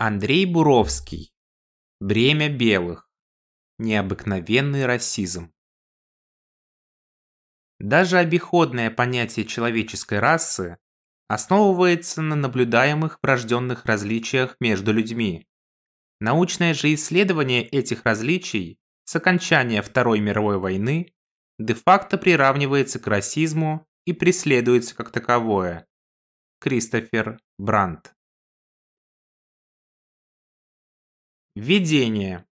Андрей Буровский. Бремя белых. Необыкновенный расизм. Даже обиходное понятие человеческой расы основывается на наблюдаемых врожденных различиях между людьми. Научное же исследование этих различий с окончания Второй мировой войны де-факто приравнивается к расизму и преследуется как таковое. Кристофер Брандт Введение.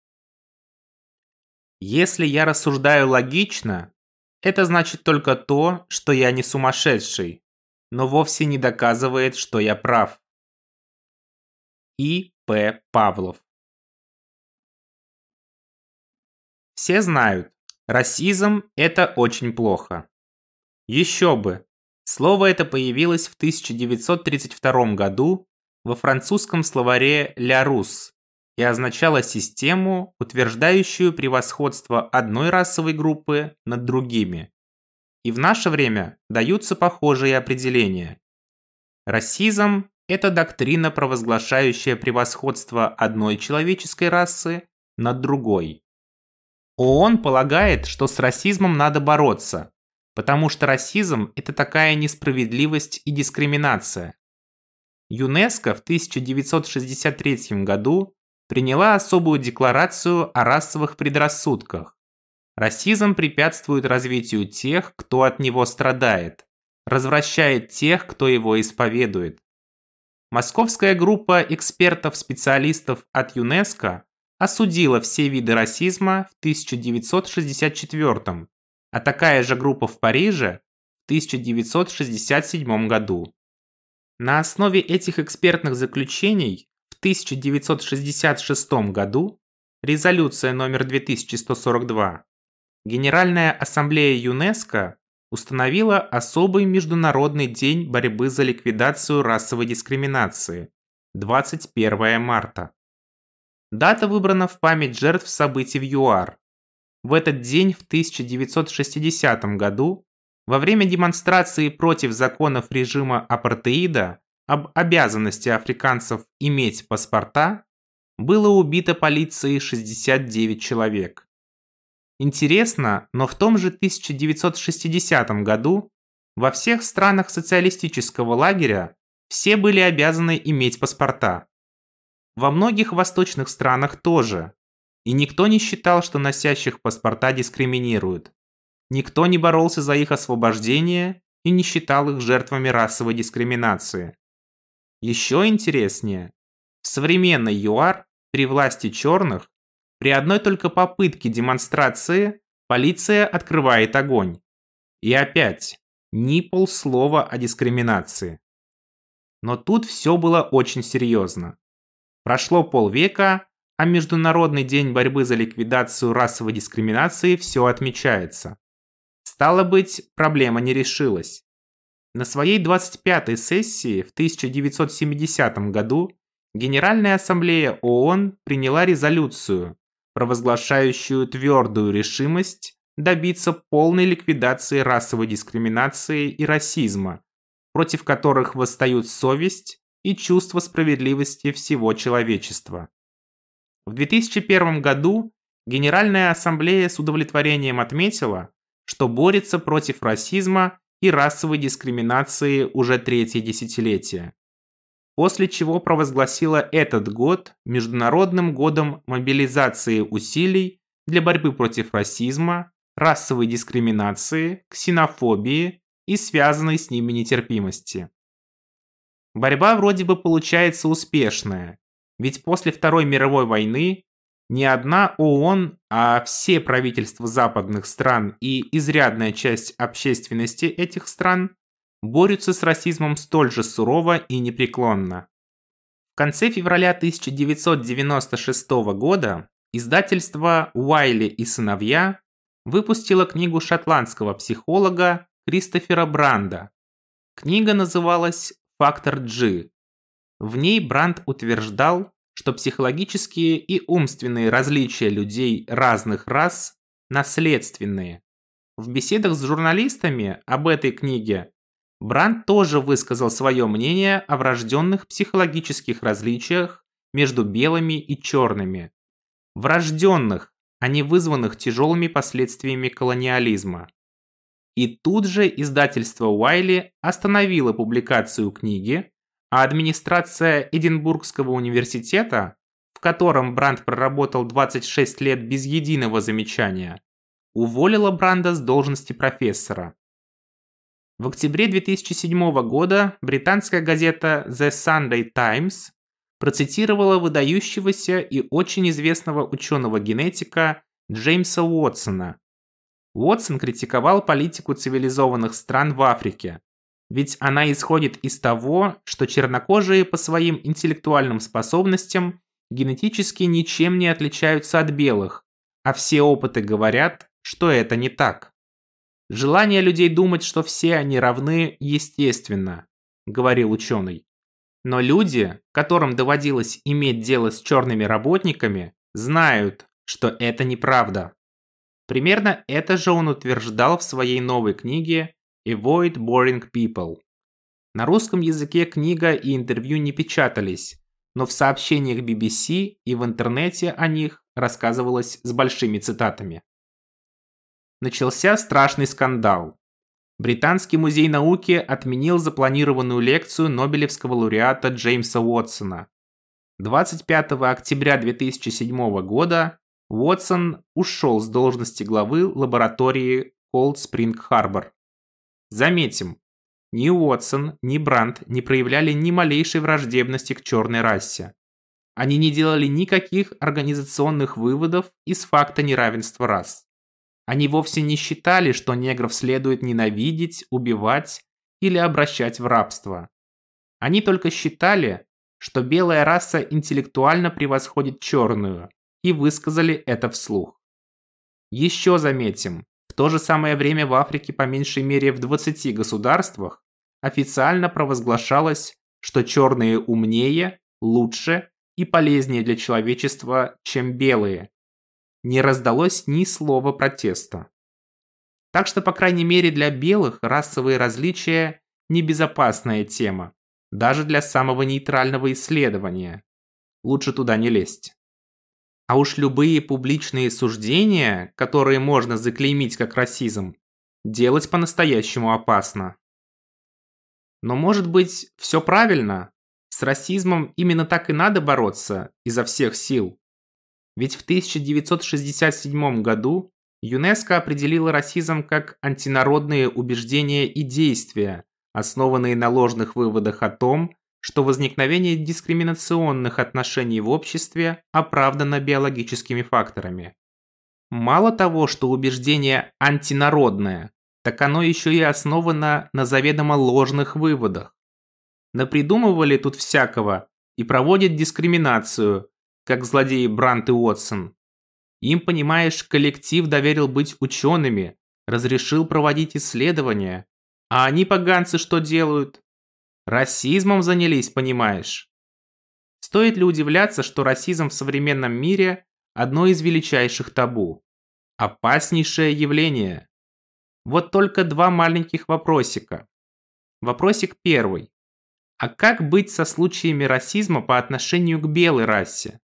Если я рассуждаю логично, это значит только то, что я не сумасшедший, но вовсе не доказывает, что я прав. И. П. Павлов Все знают, расизм – это очень плохо. Еще бы, слово это появилось в 1932 году во французском словаре «Ля Рус», и означала систему, утверждающую превосходство одной расовой группы над другими. И в наше время даются похожие определения. Расизм – это доктрина, провозглашающая превосходство одной человеческой расы над другой. ООН полагает, что с расизмом надо бороться, потому что расизм – это такая несправедливость и дискриминация. ЮНЕСКО в 1963 году приняла особую декларацию о расовых предрассудках. Расизм препятствует развитию тех, кто от него страдает, развращает тех, кто его исповедует. Московская группа экспертов-специалистов от ЮНЕСКО осудила все виды расизма в 1964, а такая же группа в Париже в 1967 году. На основе этих экспертных заключений 1966 году, резолюция номер 2142, Генеральная ассамблея ЮНЕСКО установила особый международный день борьбы за ликвидацию расовой дискриминации 21 марта. Дата выбрана в память жертв событий в ЮАР. В этот день в 1960 году во время демонстрации против законов режима апартеида об обязанности африканцев иметь паспорта было убито полицией 69 человек. Интересно, но в том же 1960 году во всех странах социалистического лагеря все были обязаны иметь паспорта. Во многих восточных странах тоже. И никто не считал, что носящих паспорта дискриминируют. Никто не боролся за их освобождение и не считал их жертвами расовой дискриминации. Еще интереснее, в современной ЮАР при власти черных при одной только попытке демонстрации полиция открывает огонь. И опять, ни полслова о дискриминации. Но тут все было очень серьезно. Прошло полвека, а Международный день борьбы за ликвидацию расовой дискриминации все отмечается. Стало быть, проблема не решилась. На своей 25-й сессии в 1970 году Генеральная ассамблея ООН приняла резолюцию, провозглашающую твердую решимость добиться полной ликвидации расовой дискриминации и расизма, против которых восстают совесть и чувство справедливости всего человечества. В 2001 году Генеральная ассамблея с удовлетворением отметила, что борется против расизма и расовой дискриминации уже третье десятилетие. После чего провозгласила этот год Международным годом мобилизации усилий для борьбы против расизма, расовой дискриминации, ксенофобии и связанной с ними нетерпимости. Борьба вроде бы получается успешная, ведь после Второй мировой войны не одна ООН, а все правительства западных стран и изрядная часть общественности этих стран борются с расизмом столь же сурово и непреклонно. В конце февраля 1996 года издательство Уайли и сыновья выпустило книгу шотландского психолога Кристофера Бранда. Книга называлась «Фактор G». В ней Бранд утверждал, что психологические и умственные различия людей разных рас наследственные. В беседах с журналистами об этой книге Бранд тоже высказал свое мнение о врожденных психологических различиях между белыми и черными. Врожденных, а не вызванных тяжелыми последствиями колониализма. И тут же издательство Уайли остановило публикацию книги, а администрация Эдинбургского университета, в котором Бранд проработал 26 лет без единого замечания, уволила Бранда с должности профессора. В октябре 2007 года британская газета The Sunday Times процитировала выдающегося и очень известного ученого-генетика Джеймса Уотсона. Уотсон критиковал политику цивилизованных стран в Африке, ведь она исходит из того, что чернокожие по своим интеллектуальным способностям генетически ничем не отличаются от белых, а все опыты говорят, что это не так. Желание людей думать, что все они равны, естественно, говорил ученый. Но люди, которым доводилось иметь дело с черными работниками, знают, что это неправда. Примерно это же он утверждал в своей новой книге Avoid Boring People. На русском языке книга и интервью не печатались, но в сообщениях BBC и в интернете о них рассказывалось с большими цитатами начался страшный скандал. Британский музей науки отменил запланированную лекцию Нобелевского лауреата Джеймса Уотсона. 25 октября 2007 года Уотсон ушел с должности главы лаборатории Cold Spring Harbor. Заметим, ни Уотсон, ни Брандт не проявляли ни малейшей враждебности к черной расе. Они не делали никаких организационных выводов из факта неравенства рас. Они вовсе не считали, что негров следует ненавидеть, убивать или обращать в рабство. Они только считали, что белая раса интеллектуально превосходит черную, и высказали это вслух. Еще заметим, в то же самое время в Африке по меньшей мере в 20 государствах официально провозглашалось, что черные умнее, лучше и полезнее для человечества, чем белые, не раздалось ни слова протеста. Так что, по крайней мере, для белых расовые различия – небезопасная тема, даже для самого нейтрального исследования. Лучше туда не лезть. А уж любые публичные суждения, которые можно заклеймить как расизм, делать по-настоящему опасно. Но может быть, все правильно? С расизмом именно так и надо бороться изо всех сил. Ведь в 1967 году ЮНЕСКО определила расизм как антинародные убеждения и действия, основанные на ложных выводах о том, что возникновение дискриминационных отношений в обществе оправдано биологическими факторами. Мало того, что убеждение антинародное, так оно еще и основано на заведомо ложных выводах. Напридумывали тут всякого и проводят дискриминацию, как злодеи Брант и Уотсон. Им, понимаешь, коллектив доверил быть учеными, разрешил проводить исследования. А они, поганцы, что делают? Расизмом занялись, понимаешь? Стоит ли удивляться, что расизм в современном мире – одно из величайших табу? Опаснейшее явление. Вот только два маленьких вопросика. Вопросик первый. А как быть со случаями расизма по отношению к белой расе?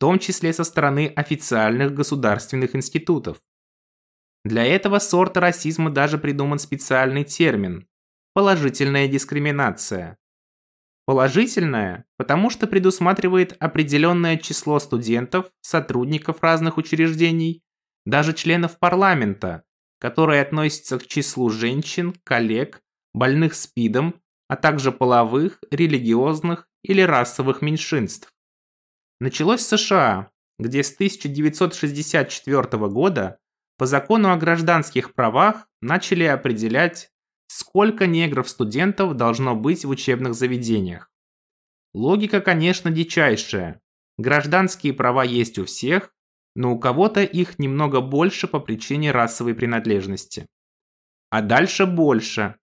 том числе со стороны официальных государственных институтов. Для этого сорта расизма даже придуман специальный термин – положительная дискриминация. Положительная, потому что предусматривает определенное число студентов, сотрудников разных учреждений, даже членов парламента, которые относятся к числу женщин, коллег, больных СПИДом, а также половых, религиозных или расовых меньшинств. Началось с США, где с 1964 года по закону о гражданских правах начали определять, сколько негров-студентов должно быть в учебных заведениях. Логика, конечно, дичайшая. Гражданские права есть у всех, но у кого-то их немного больше по причине расовой принадлежности. А дальше больше.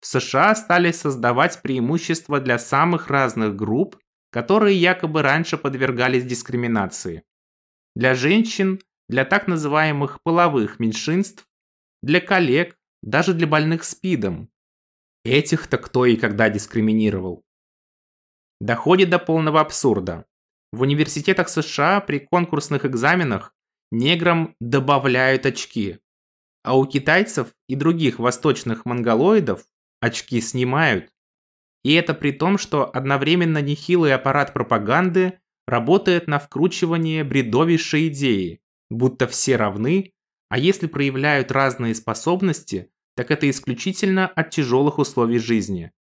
В США стали создавать преимущества для самых разных групп которые якобы раньше подвергались дискриминации. Для женщин, для так называемых половых меньшинств, для коллег, даже для больных СПИДом. Этих-то кто и когда дискриминировал. Доходит до полного абсурда. В университетах США при конкурсных экзаменах неграм добавляют очки, а у китайцев и других восточных монголоидов очки снимают. И это при том, что одновременно нехилый аппарат пропаганды работает на вкручивание бредовейшей идеи, будто все равны, а если проявляют разные способности, так это исключительно от тяжелых условий жизни.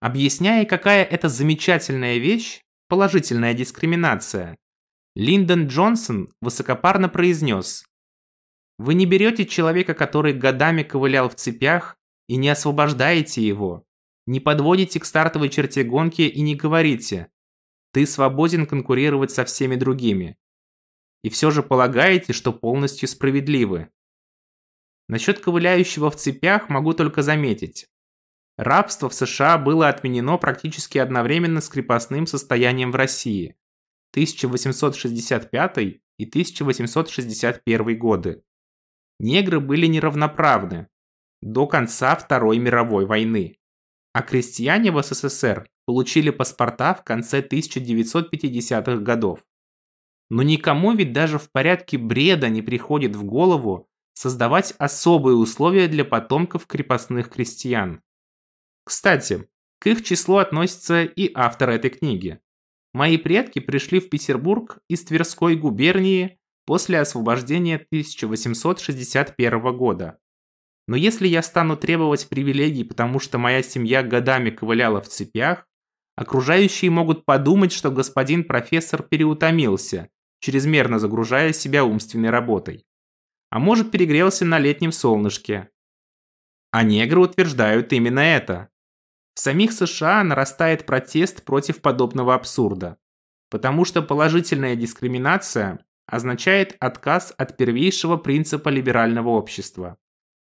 Объясняя, какая это замечательная вещь, положительная дискриминация, Линдон Джонсон высокопарно произнес «Вы не берете человека, который годами ковылял в цепях, и не освобождаете его, не подводите к стартовой черте гонки и не говорите «ты свободен конкурировать со всеми другими». И все же полагаете, что полностью справедливы. Насчет ковыляющего в цепях могу только заметить. Рабство в США было отменено практически одновременно с крепостным состоянием в России 1865 и 1861 годы. Негры были неравноправны до конца Второй мировой войны, а крестьяне в СССР получили паспорта в конце 1950-х годов. Но никому ведь даже в порядке бреда не приходит в голову создавать особые условия для потомков крепостных крестьян. Кстати, к их числу относится и автор этой книги. Мои предки пришли в Петербург из Тверской губернии после освобождения 1861 года. Но если я стану требовать привилегий, потому что моя семья годами ковыляла в цепях, окружающие могут подумать, что господин профессор переутомился, чрезмерно загружая себя умственной работой. А может перегрелся на летнем солнышке. А негры утверждают именно это. В самих США нарастает протест против подобного абсурда, потому что положительная дискриминация означает отказ от первейшего принципа либерального общества.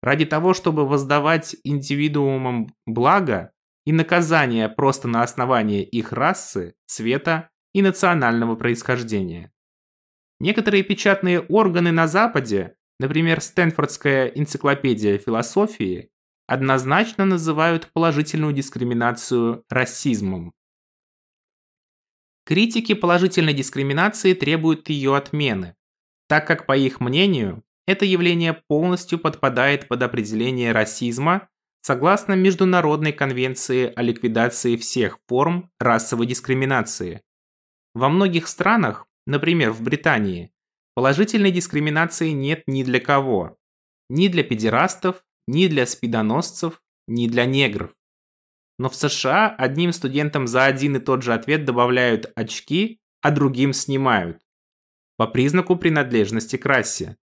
Ради того, чтобы воздавать индивидуумам благо и наказание просто на основании их расы, цвета и национального происхождения. Некоторые печатные органы на Западе, например, Стэнфордская энциклопедия философии, однозначно называют положительную дискриминацию расизмом. Критики положительной дискриминации требуют ее отмены, так как, по их мнению, это явление полностью подпадает под определение расизма согласно Международной конвенции о ликвидации всех форм расовой дискриминации. Во многих странах, например в Британии, положительной дискриминации нет ни для кого. Ни для педерастов, ни для спидоносцев, ни для негров. Но в США одним студентам за один и тот же ответ добавляют очки, а другим снимают. По признаку принадлежности к расе.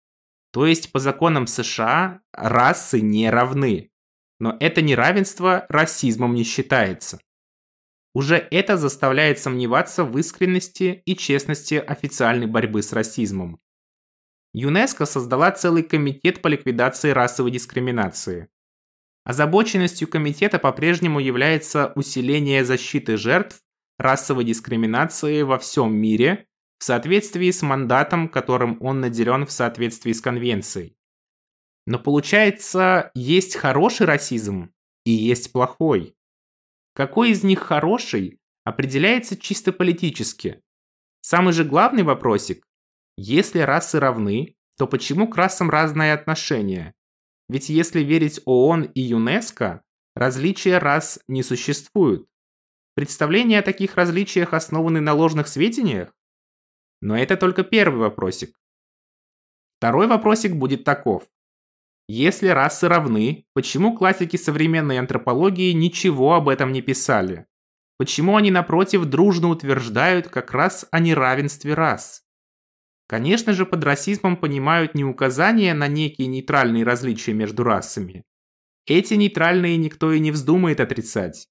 То есть по законам США расы не равны. Но это неравенство расизмом не считается. Уже это заставляет сомневаться в искренности и честности официальной борьбы с расизмом. ЮНЕСКО создала целый комитет по ликвидации расовой дискриминации. Озабоченностью комитета по-прежнему является усиление защиты жертв расовой дискриминации во всем мире в соответствии с мандатом, которым он наделен в соответствии с конвенцией. Но получается, есть хороший расизм и есть плохой. Какой из них хороший, определяется чисто политически. Самый же главный вопросик если расы равны, то почему к расам разное отношение? Ведь если верить ООН и ЮНЕСКО, различия рас не существуют. Представления о таких различиях основаны на ложных сведениях? Но это только первый вопросик. Второй вопросик будет таков. Если расы равны, почему классики современной антропологии ничего об этом не писали? Почему они, напротив, дружно утверждают как раз о неравенстве рас? Конечно же, под расизмом понимают не указания на некие нейтральные различия между расами. Эти нейтральные никто и не вздумает отрицать.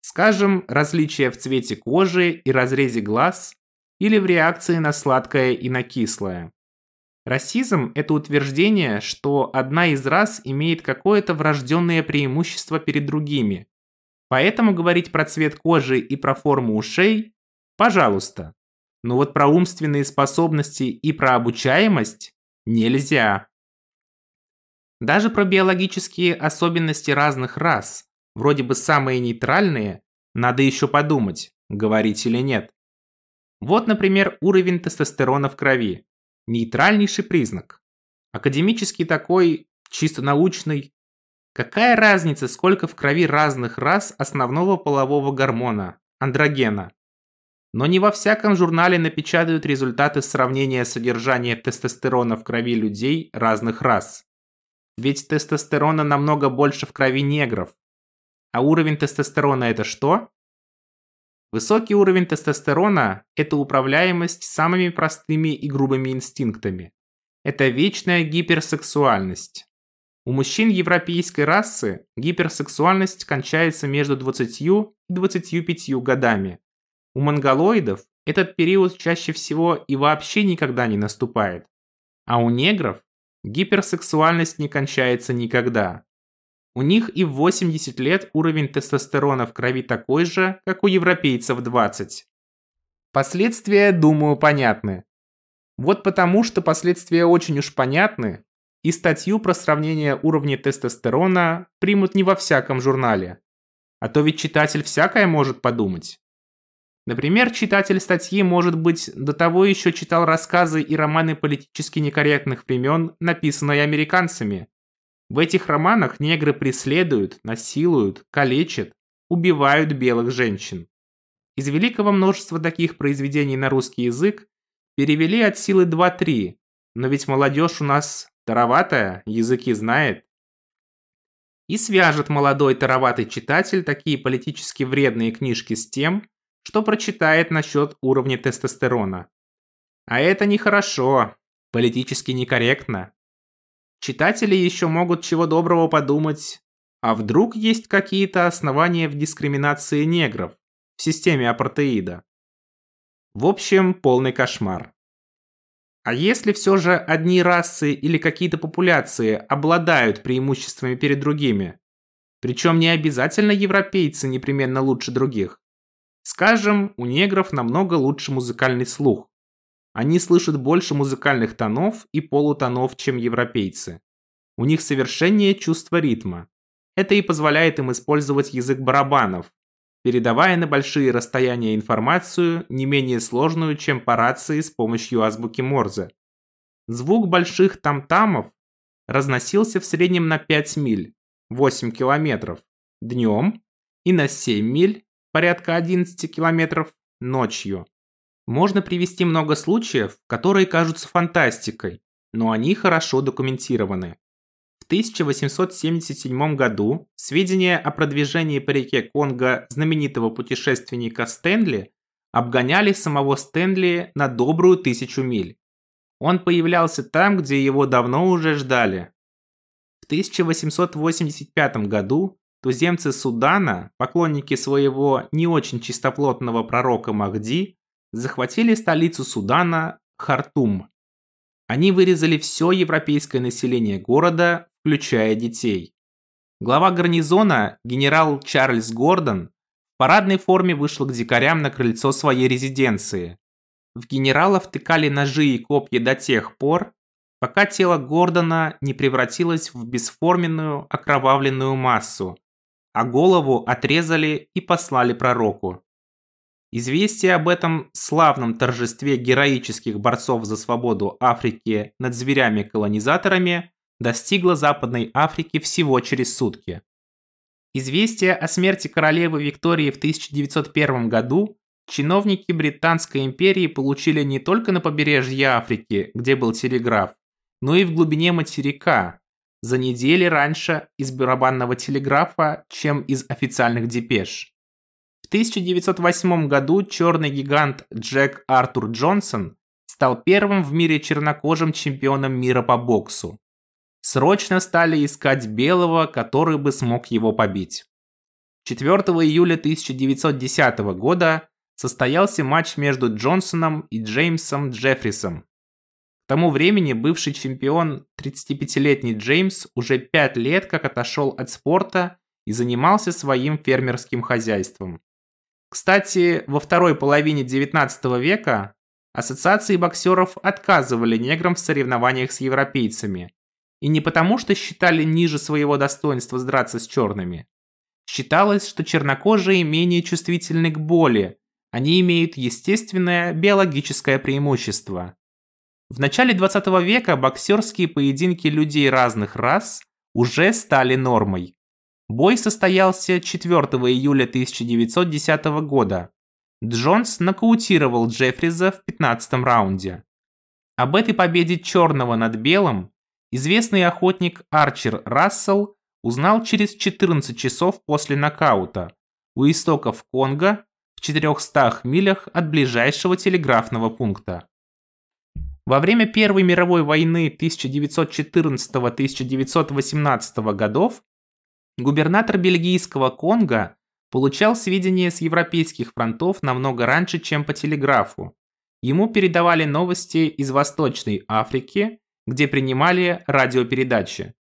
Скажем, различия в цвете кожи и разрезе глаз или в реакции на сладкое и на кислое. Расизм – это утверждение, что одна из рас имеет какое-то врожденное преимущество перед другими. Поэтому говорить про цвет кожи и про форму ушей – пожалуйста. Но вот про умственные способности и про обучаемость нельзя. Даже про биологические особенности разных рас, вроде бы самые нейтральные, надо еще подумать, говорить или нет. Вот, например, уровень тестостерона в крови. Нейтральнейший признак. Академический такой, чисто научный. Какая разница, сколько в крови разных рас основного полового гормона – андрогена? Но не во всяком журнале напечатают результаты сравнения содержания тестостерона в крови людей разных рас. Ведь тестостерона намного больше в крови негров. А уровень тестостерона это что? Высокий уровень тестостерона – это управляемость самыми простыми и грубыми инстинктами. Это вечная гиперсексуальность. У мужчин европейской расы гиперсексуальность кончается между 20 и 25 годами. У монголоидов этот период чаще всего и вообще никогда не наступает. А у негров гиперсексуальность не кончается никогда. У них и в 80 лет уровень тестостерона в крови такой же, как у европейцев 20. Последствия, думаю, понятны. Вот потому, что последствия очень уж понятны, и статью про сравнение уровня тестостерона примут не во всяком журнале. А то ведь читатель всякое может подумать. Например, читатель статьи, может быть, до того еще читал рассказы и романы политически некорректных времен, написанные американцами. В этих романах негры преследуют, насилуют, калечат, убивают белых женщин. Из великого множества таких произведений на русский язык Перевели от силы 2-3, но ведь молодежь у нас тароватая, языки знает. И свяжет молодой тароватый читатель такие политически вредные книжки с тем, что прочитает насчет уровня тестостерона. А это нехорошо, политически некорректно. Читатели еще могут чего доброго подумать, а вдруг есть какие-то основания в дискриминации негров в системе апартеида. В общем, полный кошмар. А если все же одни расы или какие-то популяции обладают преимуществами перед другими? Причем не обязательно европейцы непременно лучше других. Скажем, у негров намного лучше музыкальный слух. Они слышат больше музыкальных тонов и полутонов, чем европейцы. У них совершеннее чувство ритма. Это и позволяет им использовать язык барабанов, передавая на большие расстояния информацию, не менее сложную, чем по рации с помощью азбуки Морзе. Звук больших там-тамов разносился в среднем на 5 миль, 8 километров, днем и на 7 миль, порядка 11 километров, ночью. Можно привести много случаев, которые кажутся фантастикой, но они хорошо документированы. 1877 году сведения о продвижении по реке Конго знаменитого путешественника Стэнли обгоняли самого Стэнли на добрую тысячу миль. Он появлялся там, где его давно уже ждали. В 1885 году туземцы Судана, поклонники своего не очень чистоплотного пророка Махди, захватили столицу Судана Хартум. Они вырезали все европейское население города, включая детей. Глава гарнизона, генерал Чарльз Гордон, в парадной форме вышел к дикарям на крыльцо своей резиденции. В генерала втыкали ножи и копья до тех пор, пока тело Гордона не превратилось в бесформенную окровавленную массу, а голову отрезали и послали пророку. Известие об этом славном торжестве героических борцов за свободу Африки над зверями-колонизаторами достигла Западной Африки всего через сутки. Известие о смерти королевы Виктории в 1901 году чиновники Британской империи получили не только на побережье Африки, где был телеграф, но и в глубине материка, за недели раньше из барабанного телеграфа, чем из официальных депеш. В 1908 году черный гигант Джек Артур Джонсон стал первым в мире чернокожим чемпионом мира по боксу. Срочно стали искать белого, который бы смог его побить. 4 июля 1910 года состоялся матч между Джонсоном и Джеймсом Джеффрисом. К тому времени бывший чемпион 35-летний Джеймс уже 5 лет как отошел от спорта и занимался своим фермерским хозяйством. Кстати, во второй половине 19 века ассоциации боксеров отказывали неграм в соревнованиях с европейцами, и не потому, что считали ниже своего достоинства сдраться с черными. Считалось, что чернокожие менее чувствительны к боли, они имеют естественное биологическое преимущество. В начале 20 века боксерские поединки людей разных рас уже стали нормой. Бой состоялся 4 июля 1910 года. Джонс нокаутировал Джеффриза в 15 раунде. Об этой победе черного над белым известный охотник Арчер Рассел узнал через 14 часов после нокаута у истоков Конго в 400 милях от ближайшего телеграфного пункта. Во время Первой мировой войны 1914-1918 годов губернатор бельгийского Конго получал сведения с европейских фронтов намного раньше, чем по телеграфу. Ему передавали новости из Восточной Африки, где принимали радиопередачи.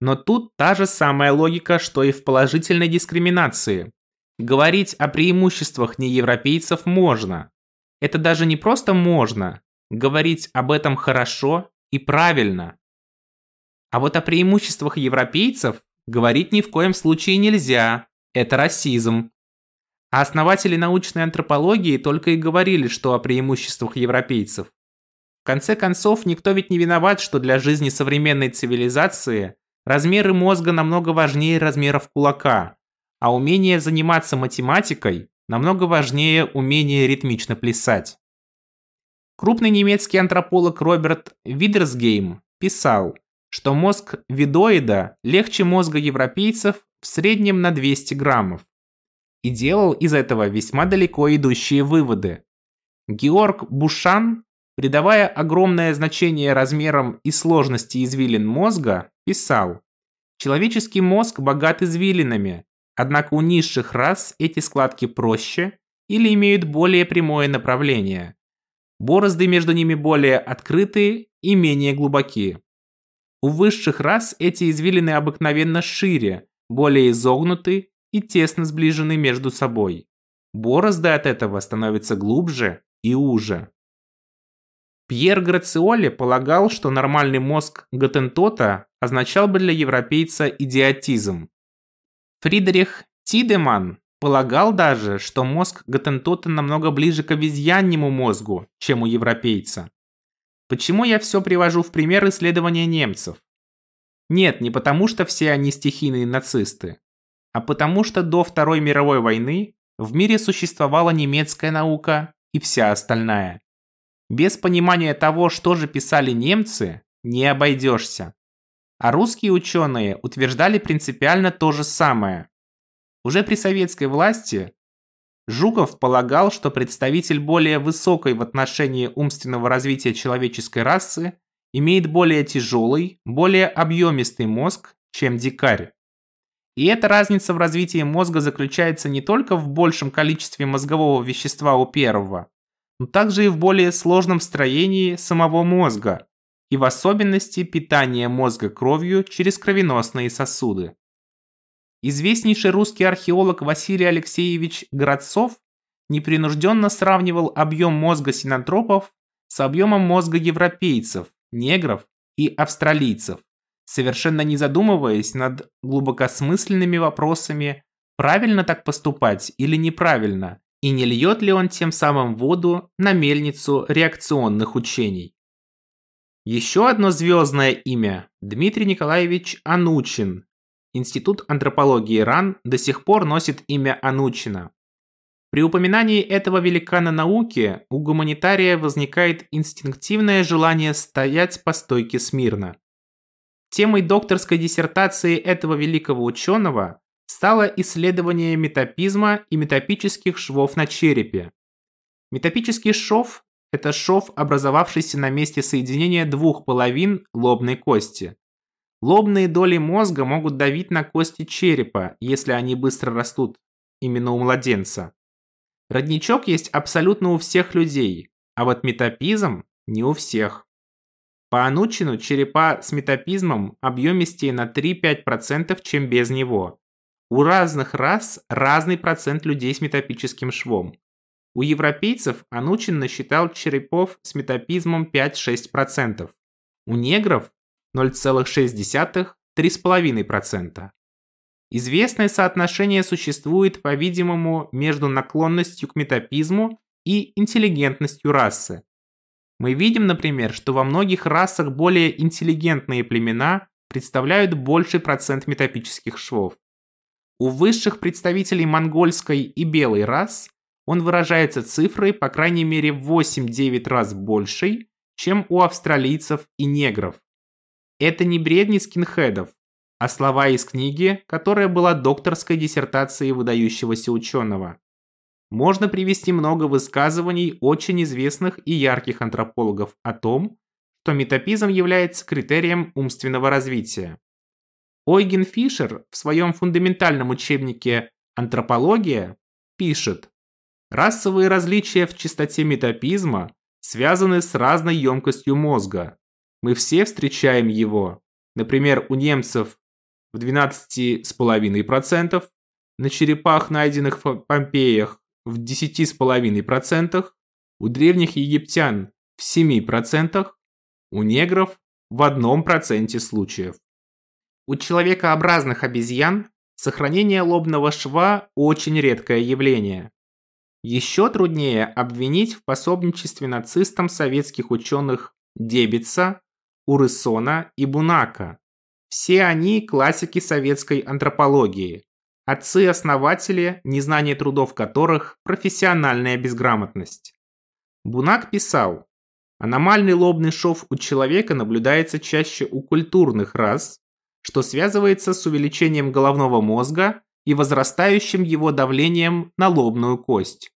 Но тут та же самая логика, что и в положительной дискриминации. Говорить о преимуществах неевропейцев можно. Это даже не просто можно, говорить об этом хорошо и правильно. А вот о преимуществах европейцев говорить ни в коем случае нельзя, это расизм. А основатели научной антропологии только и говорили, что о преимуществах европейцев. В конце концов, никто ведь не виноват, что для жизни современной цивилизации размеры мозга намного важнее размеров кулака, а умение заниматься математикой намного важнее умения ритмично плясать. Крупный немецкий антрополог Роберт Видерсгейм писал, что мозг видоида легче мозга европейцев в среднем на 200 граммов. И делал из этого весьма далеко идущие выводы. Георг Бушан, придавая огромное значение размерам и сложности извилин мозга, писал, «Человеческий мозг богат извилинами, однако у низших рас эти складки проще или имеют более прямое направление. Борозды между ними более открытые и менее глубокие. У высших рас эти извилины обыкновенно шире, более изогнуты и тесно сближены между собой. Борозды от этого становятся глубже и уже. Пьер Грациоли полагал, что нормальный мозг Готентота означал бы для европейца идиотизм. Фридрих Тидеман полагал даже, что мозг Готентота намного ближе к обезьяннему мозгу, чем у европейца. Почему я все привожу в пример исследования немцев? Нет, не потому что все они стихийные нацисты, а потому что до Второй мировой войны в мире существовала немецкая наука и вся остальная. Без понимания того, что же писали немцы, не обойдешься. А русские ученые утверждали принципиально то же самое. Уже при советской власти Жуков полагал, что представитель более высокой в отношении умственного развития человеческой расы имеет более тяжелый, более объемистый мозг, чем дикарь. И эта разница в развитии мозга заключается не только в большем количестве мозгового вещества у первого, но также и в более сложном строении самого мозга и в особенности питания мозга кровью через кровеносные сосуды. Известнейший русский археолог Василий Алексеевич Городцов непринужденно сравнивал объем мозга синантропов с объемом мозга европейцев, негров и австралийцев, совершенно не задумываясь над глубокосмысленными вопросами, правильно так поступать или неправильно, и не льет ли он тем самым воду на мельницу реакционных учений. Еще одно звездное имя – Дмитрий Николаевич Анучин. Институт антропологии РАН до сих пор носит имя Анучина. При упоминании этого великана науки у гуманитария возникает инстинктивное желание стоять по стойке смирно. Темой докторской диссертации этого великого ученого стало исследование метапизма и метапических швов на черепе. Метапический шов – это шов, образовавшийся на месте соединения двух половин лобной кости. Лобные доли мозга могут давить на кости черепа, если они быстро растут, именно у младенца. Родничок есть абсолютно у всех людей, а вот метапизм не у всех. По Анучину черепа с метапизмом объемистее на 3-5%, чем без него. У разных рас разный процент людей с метапическим швом. У европейцев Анучин насчитал черепов с метапизмом 5-6%. У негров 0,6-3,5%. Известное соотношение существует, по-видимому, между наклонностью к метапизму и интеллигентностью расы. Мы видим, например, что во многих расах более интеллигентные племена представляют больший процент метапических швов. У высших представителей монгольской и белой рас он выражается цифрой по крайней мере в 8-9 раз большей, чем у австралийцев и негров. Это не бредни скинхедов, а слова из книги, которая была докторской диссертацией выдающегося ученого. Можно привести много высказываний очень известных и ярких антропологов о том, что метапизм является критерием умственного развития. Ойген Фишер в своем фундаментальном учебнике «Антропология» пишет, расовые различия в частоте метапизма связаны с разной емкостью мозга. Мы все встречаем его. Например, у немцев в 12,5%, на черепах, найденных в Помпеях, в 10,5%, у древних египтян в 7%, у негров в 1% случаев. У человекообразных обезьян сохранение лобного шва очень редкое явление. Еще труднее обвинить в пособничестве нацистам советских ученых Дебица, Урысона и Бунака, все они классики советской антропологии, отцы-основатели, незнание трудов которых – профессиональная безграмотность. Бунак писал, аномальный лобный шов у человека наблюдается чаще у культурных рас, что связывается с увеличением головного мозга и возрастающим его давлением на лобную кость.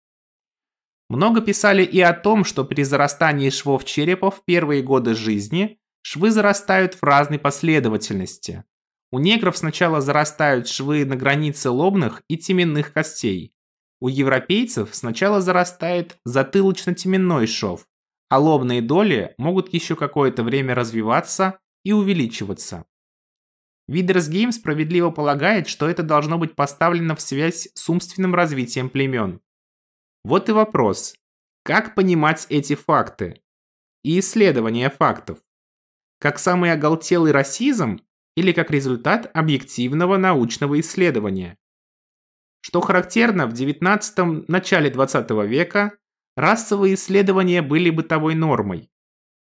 Много писали и о том, что при зарастании швов черепа в первые годы жизни Швы зарастают в разной последовательности. У негров сначала зарастают швы на границе лобных и теменных костей. У европейцев сначала зарастает затылочно-теменной шов, а лобные доли могут еще какое-то время развиваться и увеличиваться. Видерсгейм справедливо полагает, что это должно быть поставлено в связь с умственным развитием племен. Вот и вопрос. Как понимать эти факты? И исследование фактов как самый оголтелый расизм или как результат объективного научного исследования. Что характерно, в XIX – начале XX века расовые исследования были бытовой нормой.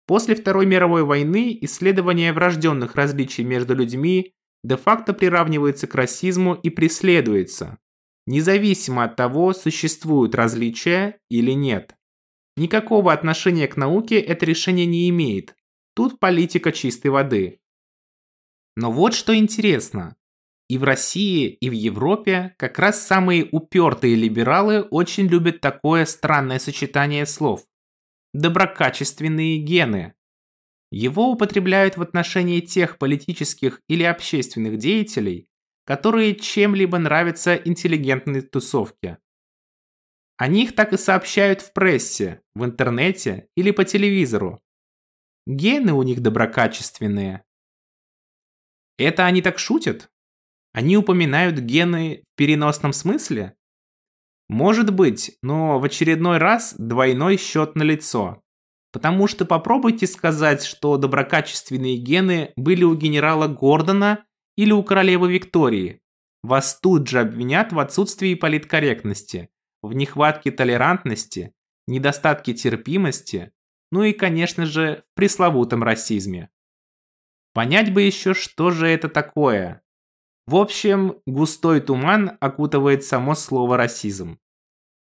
После Второй мировой войны исследование врожденных различий между людьми де-факто приравнивается к расизму и преследуется, независимо от того, существуют различия или нет. Никакого отношения к науке это решение не имеет, Тут политика чистой воды. Но вот что интересно. И в России, и в Европе как раз самые упертые либералы очень любят такое странное сочетание слов. Доброкачественные гены. Его употребляют в отношении тех политических или общественных деятелей, которые чем-либо нравятся интеллигентной тусовке. О них так и сообщают в прессе, в интернете или по телевизору. Гены у них доброкачественные. Это они так шутят? Они упоминают гены в переносном смысле? Может быть, но в очередной раз двойной счет на лицо. Потому что попробуйте сказать, что доброкачественные гены были у генерала Гордона или у королевы Виктории. Вас тут же обвинят в отсутствии политкорректности, в нехватке толерантности, недостатке терпимости, ну и, конечно же, в пресловутом расизме. Понять бы еще, что же это такое. В общем, густой туман окутывает само слово «расизм».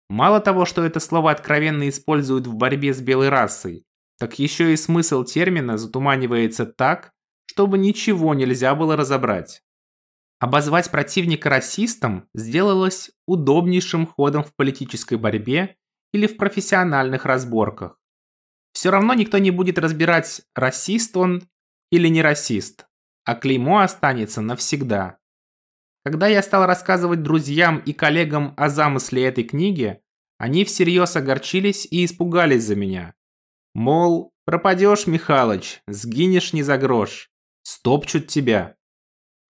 Мало того, что это слово откровенно используют в борьбе с белой расой, так еще и смысл термина затуманивается так, чтобы ничего нельзя было разобрать. Обозвать противника расистом сделалось удобнейшим ходом в политической борьбе или в профессиональных разборках все равно никто не будет разбирать, расист он или не расист, а клеймо останется навсегда. Когда я стал рассказывать друзьям и коллегам о замысле этой книги, они всерьез огорчились и испугались за меня. Мол, пропадешь, Михалыч, сгинешь не за грош, стопчут тебя.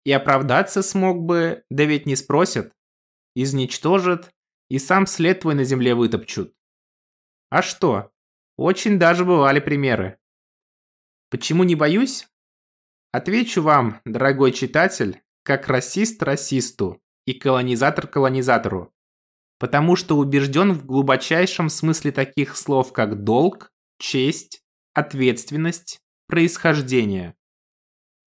И оправдаться смог бы, да ведь не спросят. Изничтожат и сам след твой на земле вытопчут. А что, очень даже бывали примеры. Почему не боюсь? Отвечу вам, дорогой читатель, как расист расисту и колонизатор колонизатору, потому что убежден в глубочайшем смысле таких слов, как долг, честь, ответственность, происхождение.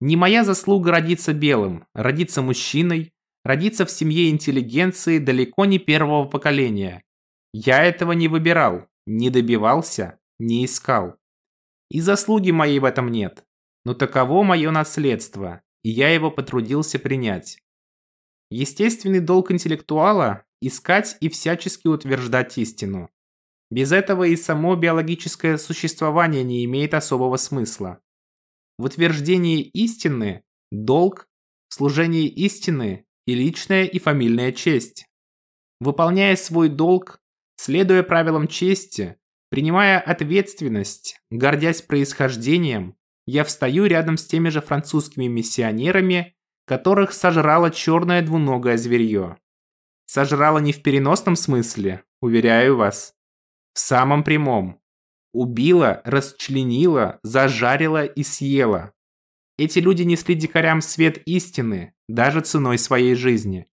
Не моя заслуга родиться белым, родиться мужчиной, родиться в семье интеллигенции далеко не первого поколения. Я этого не выбирал, не добивался, не искал. И заслуги моей в этом нет. Но таково мое наследство, и я его потрудился принять. Естественный долг интеллектуала – искать и всячески утверждать истину. Без этого и само биологическое существование не имеет особого смысла. В утверждении истины – долг, в служении истины и личная и фамильная честь. Выполняя свой долг, следуя правилам чести, принимая ответственность, гордясь происхождением, я встаю рядом с теми же французскими миссионерами, которых сожрало черное двуногое зверье. Сожрало не в переносном смысле, уверяю вас. В самом прямом. Убила, расчленила, зажарила и съела. Эти люди несли дикарям свет истины, даже ценой своей жизни.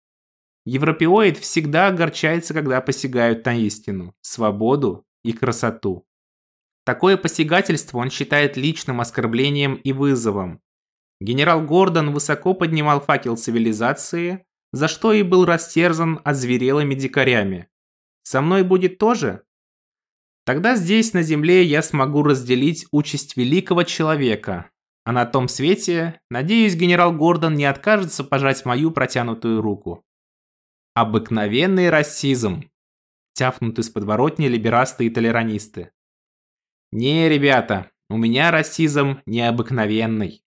Европеоид всегда огорчается, когда посягают на истину, свободу и красоту. Такое посягательство он считает личным оскорблением и вызовом. Генерал Гордон высоко поднимал факел цивилизации, за что и был растерзан озверелыми дикарями. Со мной будет тоже? Тогда здесь, на земле, я смогу разделить участь великого человека. А на том свете, надеюсь, генерал Гордон не откажется пожать мою протянутую руку. Обыкновенный расизм. Тяфнут из подворотни либерасты и толеранисты. Не, ребята, у меня расизм необыкновенный.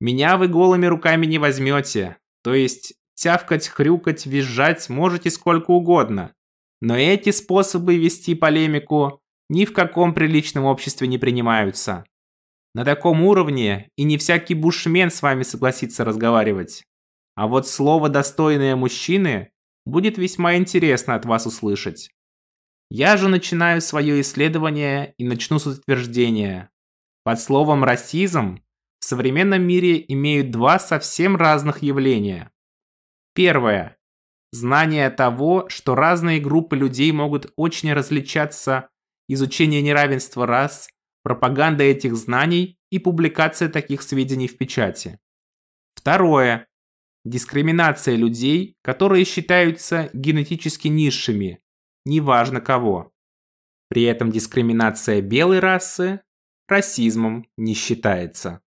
Меня вы голыми руками не возьмете. То есть тявкать, хрюкать, визжать можете сколько угодно. Но эти способы вести полемику ни в каком приличном обществе не принимаются. На таком уровне и не всякий бушмен с вами согласится разговаривать. А вот слово «достойные мужчины» будет весьма интересно от вас услышать. Я же начинаю свое исследование и начну с утверждения. Под словом «расизм» в современном мире имеют два совсем разных явления. Первое. Знание того, что разные группы людей могут очень различаться, изучение неравенства рас, пропаганда этих знаний и публикация таких сведений в печати. Второе. Дискриминация людей, которые считаются генетически низшими, неважно кого. При этом дискриминация белой расы расизмом не считается.